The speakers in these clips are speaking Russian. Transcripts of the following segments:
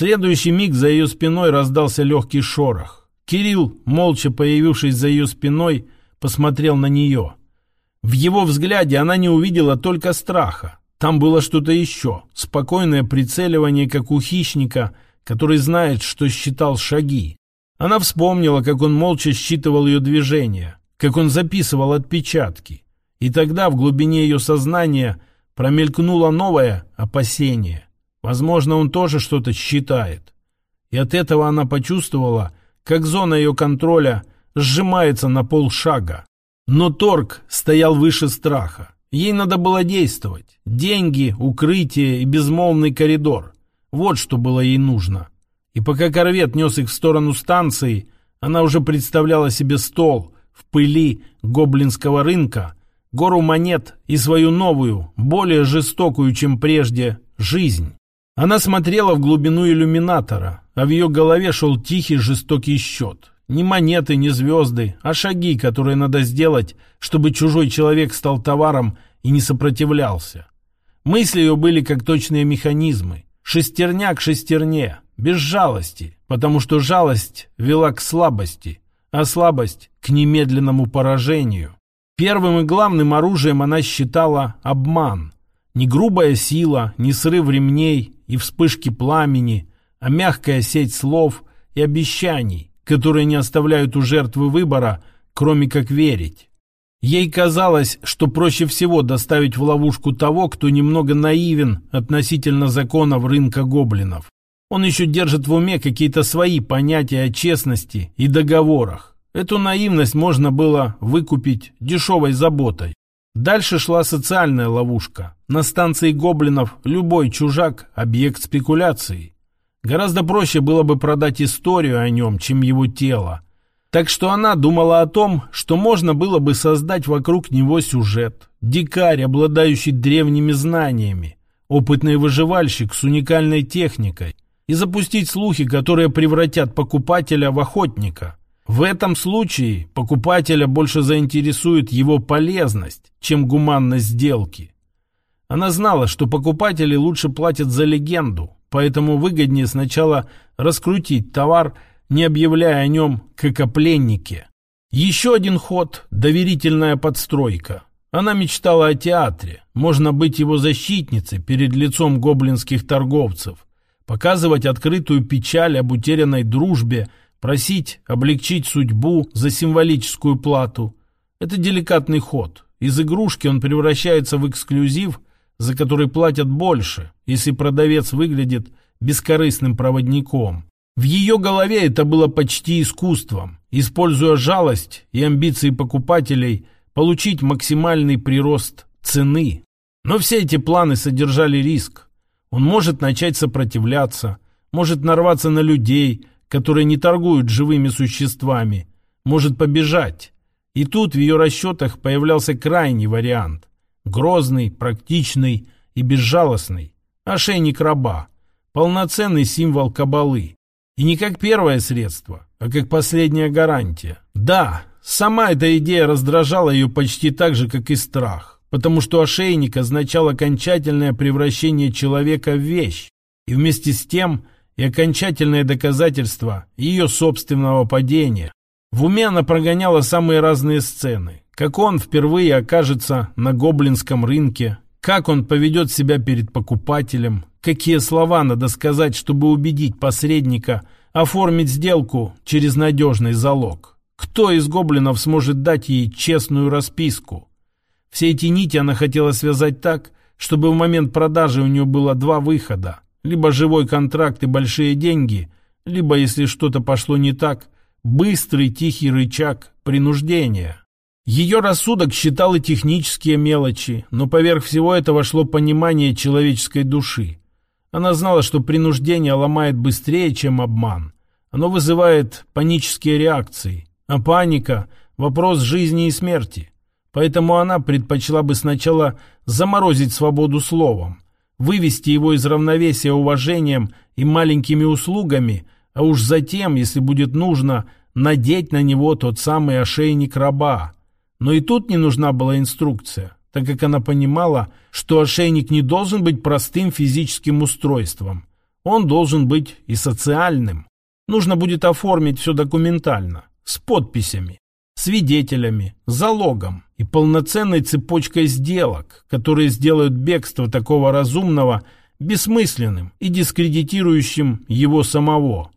следующий миг за ее спиной раздался легкий шорох. Кирилл, молча появившись за ее спиной, посмотрел на нее. В его взгляде она не увидела только страха. Там было что-то еще. Спокойное прицеливание, как у хищника, который знает, что считал шаги. Она вспомнила, как он молча считывал ее движения, как он записывал отпечатки. И тогда в глубине ее сознания промелькнуло новое опасение. Возможно, он тоже что-то считает. И от этого она почувствовала, как зона ее контроля сжимается на полшага. Но торг стоял выше страха. Ей надо было действовать. Деньги, укрытие и безмолвный коридор. Вот что было ей нужно. И пока корвет нес их в сторону станции, она уже представляла себе стол в пыли гоблинского рынка, гору монет и свою новую, более жестокую, чем прежде, жизнь. Она смотрела в глубину иллюминатора, а в ее голове шел тихий жестокий счет. Не монеты, не звезды, а шаги, которые надо сделать, чтобы чужой человек стал товаром и не сопротивлялся. Мысли ее были как точные механизмы. Шестерня к шестерне, без жалости, потому что жалость вела к слабости, а слабость к немедленному поражению. Первым и главным оружием она считала обман. Не грубая сила, не срыв ремней и вспышки пламени, а мягкая сеть слов и обещаний, которые не оставляют у жертвы выбора, кроме как верить. Ей казалось, что проще всего доставить в ловушку того, кто немного наивен относительно законов рынка гоблинов. Он еще держит в уме какие-то свои понятия о честности и договорах. Эту наивность можно было выкупить дешевой заботой. Дальше шла социальная ловушка. На станции гоблинов любой чужак – объект спекуляции. Гораздо проще было бы продать историю о нем, чем его тело. Так что она думала о том, что можно было бы создать вокруг него сюжет. Дикарь, обладающий древними знаниями, опытный выживальщик с уникальной техникой, и запустить слухи, которые превратят покупателя в охотника. В этом случае покупателя больше заинтересует его полезность, чем гуманность сделки. Она знала, что покупатели лучше платят за легенду, поэтому выгоднее сначала раскрутить товар, не объявляя о нем как о пленнике. Еще один ход – доверительная подстройка. Она мечтала о театре, можно быть его защитницей перед лицом гоблинских торговцев, показывать открытую печаль об утерянной дружбе, просить облегчить судьбу за символическую плату. Это деликатный ход. Из игрушки он превращается в эксклюзив – за который платят больше, если продавец выглядит бескорыстным проводником. В ее голове это было почти искусством, используя жалость и амбиции покупателей получить максимальный прирост цены. Но все эти планы содержали риск. Он может начать сопротивляться, может нарваться на людей, которые не торгуют живыми существами, может побежать. И тут в ее расчетах появлялся крайний вариант. Грозный, практичный и безжалостный. Ошейник раба. Полноценный символ кабалы. И не как первое средство, а как последняя гарантия. Да, сама эта идея раздражала ее почти так же, как и страх. Потому что ошейник означал окончательное превращение человека в вещь. И вместе с тем и окончательное доказательство ее собственного падения. В уме она прогоняла самые разные сцены как он впервые окажется на гоблинском рынке, как он поведет себя перед покупателем, какие слова надо сказать, чтобы убедить посредника оформить сделку через надежный залог. Кто из гоблинов сможет дать ей честную расписку? Все эти нити она хотела связать так, чтобы в момент продажи у нее было два выхода. Либо живой контракт и большие деньги, либо, если что-то пошло не так, быстрый тихий рычаг принуждения. Ее рассудок считал и технические мелочи, но поверх всего этого шло понимание человеческой души. Она знала, что принуждение ломает быстрее, чем обман. Оно вызывает панические реакции, а паника – вопрос жизни и смерти. Поэтому она предпочла бы сначала заморозить свободу словом, вывести его из равновесия уважением и маленькими услугами, а уж затем, если будет нужно, надеть на него тот самый ошейник раба – но и тут не нужна была инструкция, так как она понимала, что ошейник не должен быть простым физическим устройством. Он должен быть и социальным. Нужно будет оформить все документально, с подписями, свидетелями, залогом и полноценной цепочкой сделок, которые сделают бегство такого разумного бессмысленным и дискредитирующим его самого.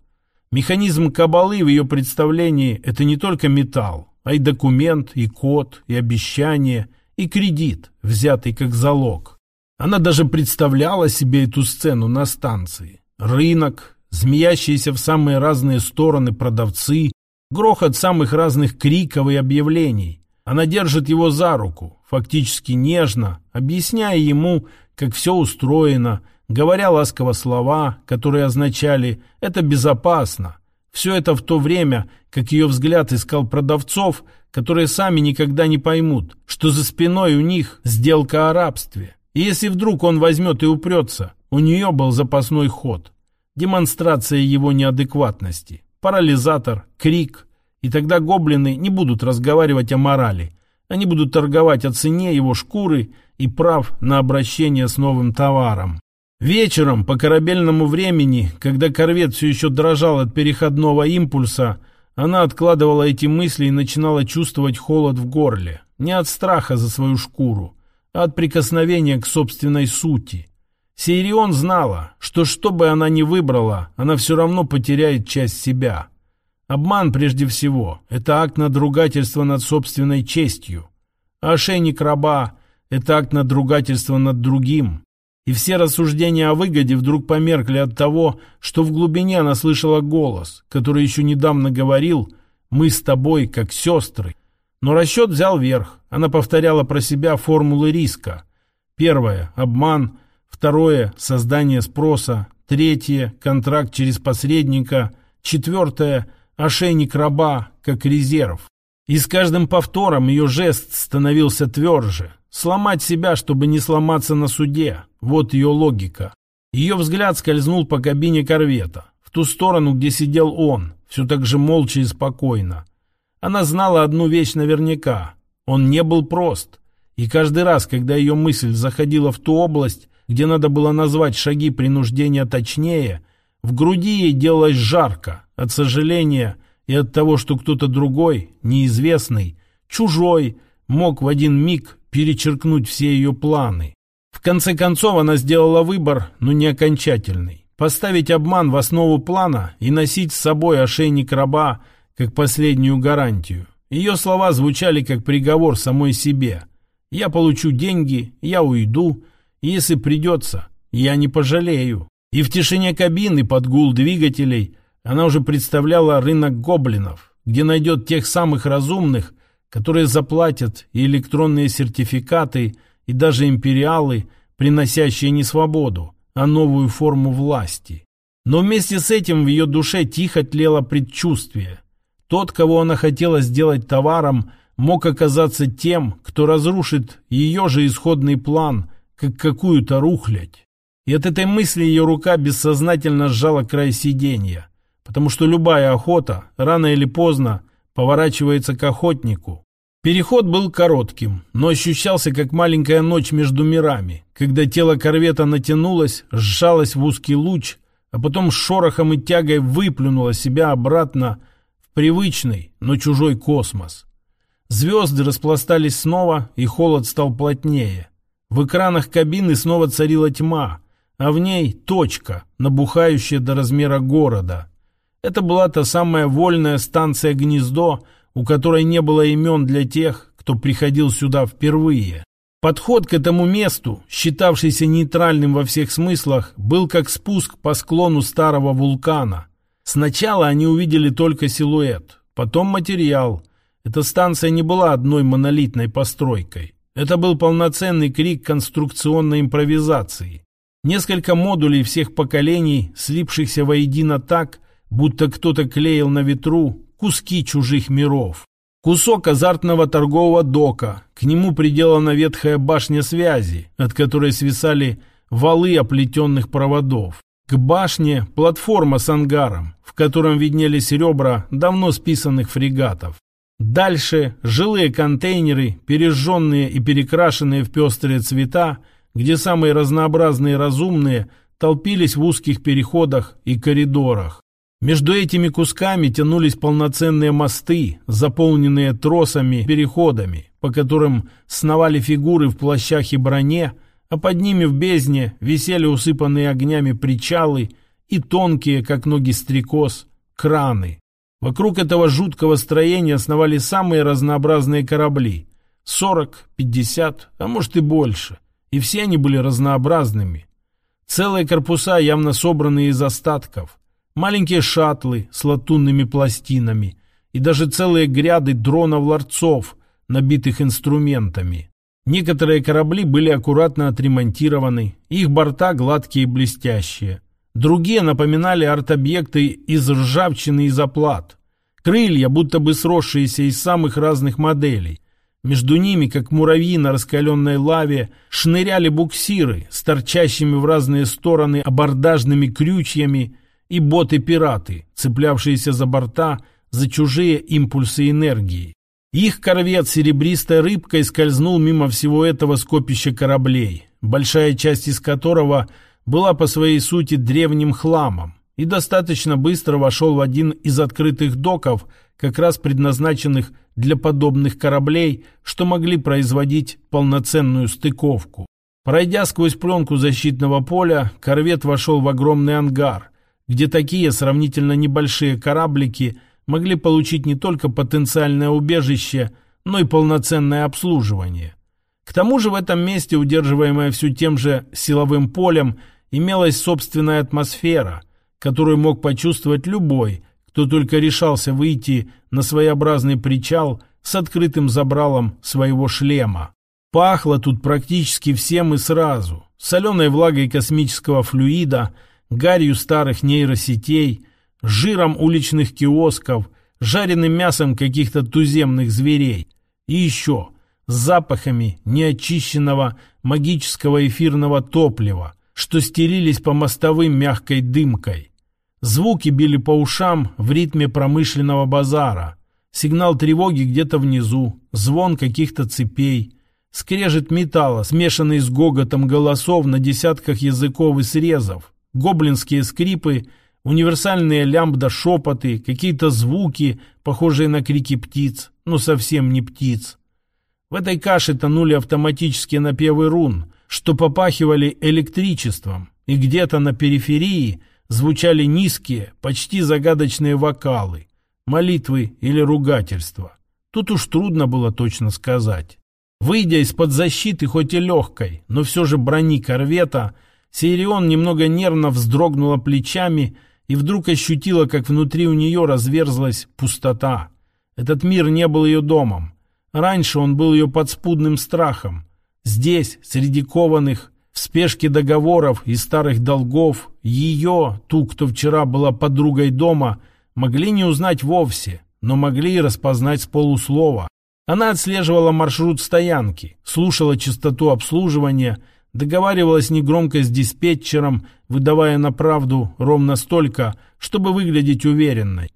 Механизм кабалы в ее представлении – это не только металл, а и документ, и код, и обещание, и кредит, взятый как залог. Она даже представляла себе эту сцену на станции. Рынок, змеящиеся в самые разные стороны продавцы, грохот самых разных криков и объявлений. Она держит его за руку, фактически нежно, объясняя ему, как все устроено, говоря ласково слова, которые означали «это безопасно». Все это в то время, как ее взгляд искал продавцов, которые сами никогда не поймут, что за спиной у них сделка о рабстве. И если вдруг он возьмет и упрется, у нее был запасной ход. Демонстрация его неадекватности, парализатор, крик. И тогда гоблины не будут разговаривать о морали. Они будут торговать о цене его шкуры и прав на обращение с новым товаром. Вечером, по корабельному времени, когда корвет все еще дрожал от переходного импульса, она откладывала эти мысли и начинала чувствовать холод в горле. Не от страха за свою шкуру, а от прикосновения к собственной сути. Сейрион знала, что что бы она ни выбрала, она все равно потеряет часть себя. Обман прежде всего – это акт надругательства над собственной честью. А ошейник раба – это акт надругательства над другим, и все рассуждения о выгоде вдруг померкли от того, что в глубине она слышала голос, который еще недавно говорил «Мы с тобой как сестры». Но расчет взял верх. Она повторяла про себя формулы риска. Первое – обман. Второе – создание спроса. Третье – контракт через посредника. Четвертое – ошейник раба, как резерв. И с каждым повтором ее жест становился тверже. Сломать себя, чтобы не сломаться на суде. Вот ее логика. Ее взгляд скользнул по кабине корвета, в ту сторону, где сидел он, все так же молча и спокойно. Она знала одну вещь наверняка. Он не был прост. И каждый раз, когда ее мысль заходила в ту область, где надо было назвать шаги принуждения точнее, в груди ей делалось жарко от сожаления и от того, что кто-то другой, неизвестный, чужой, мог в один миг перечеркнуть все ее планы. В конце концов она сделала выбор, но не окончательный. Поставить обман в основу плана и носить с собой ошейник раба как последнюю гарантию. Ее слова звучали как приговор самой себе. «Я получу деньги, я уйду, если придется, я не пожалею». И в тишине кабины под гул двигателей она уже представляла рынок гоблинов, где найдет тех самых разумных, которые заплатят и электронные сертификаты, и даже империалы, приносящие не свободу, а новую форму власти. Но вместе с этим в ее душе тихо тлело предчувствие. Тот, кого она хотела сделать товаром, мог оказаться тем, кто разрушит ее же исходный план, как какую-то рухлядь. И от этой мысли ее рука бессознательно сжала край сиденья, потому что любая охота, рано или поздно, поворачивается к охотнику. Переход был коротким, но ощущался как маленькая ночь между мирами, когда тело корвета натянулось, сжалось в узкий луч, а потом шорохом и тягой выплюнуло себя обратно в привычный, но чужой космос. Звезды распластались снова, и холод стал плотнее. В экранах кабины снова царила тьма, а в ней точка, набухающая до размера города. Это была та самая вольная станция-гнездо, у которой не было имен для тех, кто приходил сюда впервые. Подход к этому месту, считавшийся нейтральным во всех смыслах, был как спуск по склону старого вулкана. Сначала они увидели только силуэт, потом материал. Эта станция не была одной монолитной постройкой. Это был полноценный крик конструкционной импровизации. Несколько модулей всех поколений, слипшихся воедино так, будто кто-то клеил на ветру куски чужих миров. Кусок азартного торгового дока, к нему приделана ветхая башня связи, от которой свисали валы оплетенных проводов. К башне платформа с ангаром, в котором виднелись ребра давно списанных фрегатов. Дальше жилые контейнеры, пережженные и перекрашенные в пестрые цвета, где самые разнообразные разумные толпились в узких переходах и коридорах. Между этими кусками тянулись полноценные мосты, заполненные тросами, переходами, по которым сновали фигуры в плащах и броне, а под ними в бездне висели усыпанные огнями причалы и тонкие, как ноги стрекоз, краны. Вокруг этого жуткого строения основали самые разнообразные корабли. 40, 50, а может и больше. И все они были разнообразными. Целые корпуса, явно собранные из остатков. Маленькие шаттлы с латунными пластинами. И даже целые гряды дронов-ларцов, набитых инструментами. Некоторые корабли были аккуратно отремонтированы, их борта гладкие и блестящие. Другие напоминали арт-объекты из ржавчины и заплат. Крылья, будто бы сросшиеся из самых разных моделей. Между ними, как муравьи на раскаленной лаве, шныряли буксиры с торчащими в разные стороны абордажными крючьями и боты-пираты, цеплявшиеся за борта за чужие импульсы энергии. Их корвет серебристой рыбкой скользнул мимо всего этого скопища кораблей, большая часть из которого была по своей сути древним хламом, и достаточно быстро вошел в один из открытых доков, как раз предназначенных для подобных кораблей, что могли производить полноценную стыковку. Пройдя сквозь пленку защитного поля, корвет вошел в огромный ангар, где такие сравнительно небольшие кораблики – могли получить не только потенциальное убежище, но и полноценное обслуживание. К тому же в этом месте, удерживаемое все тем же силовым полем, имелась собственная атмосфера, которую мог почувствовать любой, кто только решался выйти на своеобразный причал с открытым забралом своего шлема. Пахло тут практически всем и сразу. Соленой влагой космического флюида, гарью старых нейросетей – жиром уличных киосков, жареным мясом каких-то туземных зверей. И еще с запахами неочищенного магического эфирного топлива, что стерились по мостовым мягкой дымкой. Звуки били по ушам в ритме промышленного базара. Сигнал тревоги где-то внизу, звон каких-то цепей, скрежет металла, смешанный с гоготом голосов на десятках языков и срезов, гоблинские скрипы — универсальные лямбда-шепоты, какие-то звуки, похожие на крики птиц, но совсем не птиц. В этой каше тонули автоматические напевы рун, что попахивали электричеством, и где-то на периферии звучали низкие, почти загадочные вокалы, молитвы или ругательства. Тут уж трудно было точно сказать. Выйдя из-под защиты, хоть и легкой, но все же брони корвета, Сирион немного нервно вздрогнула плечами и вдруг ощутила, как внутри у нее разверзлась пустота. Этот мир не был ее домом. Раньше он был ее подспудным страхом. Здесь, среди кованых, в спешке договоров и старых долгов, ее, ту, кто вчера была подругой дома, могли не узнать вовсе, но могли и распознать с полуслова. Она отслеживала маршрут стоянки, слушала частоту обслуживания – Договаривалась негромко с диспетчером, выдавая на правду ровно столько, чтобы выглядеть уверенной.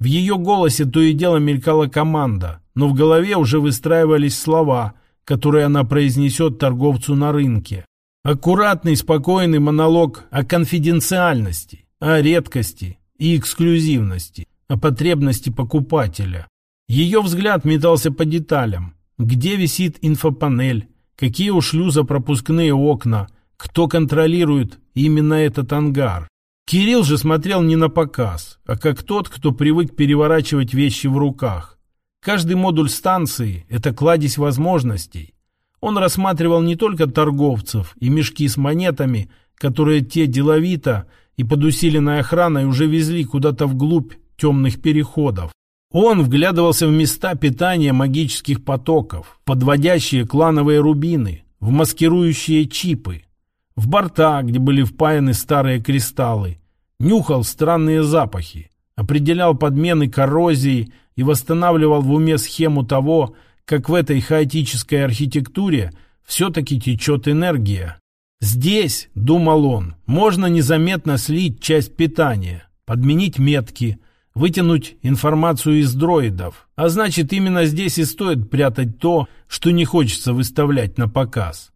В ее голосе то и дело мелькала команда, но в голове уже выстраивались слова, которые она произнесет торговцу на рынке. Аккуратный, спокойный монолог о конфиденциальности, о редкости и эксклюзивности, о потребности покупателя. Ее взгляд метался по деталям. Где висит инфопанель? Какие у шлюза пропускные окна? Кто контролирует именно этот ангар? Кирилл же смотрел не на показ, а как тот, кто привык переворачивать вещи в руках. Каждый модуль станции – это кладезь возможностей. Он рассматривал не только торговцев и мешки с монетами, которые те деловито и под усиленной охраной уже везли куда-то вглубь темных переходов. Он вглядывался в места питания магических потоков, подводящие клановые рубины, в маскирующие чипы, в борта, где были впаяны старые кристаллы, нюхал странные запахи, определял подмены коррозии и восстанавливал в уме схему того, как в этой хаотической архитектуре все-таки течет энергия. Здесь, думал он, можно незаметно слить часть питания, подменить метки – вытянуть информацию из дроидов. А значит, именно здесь и стоит прятать то, что не хочется выставлять на показ.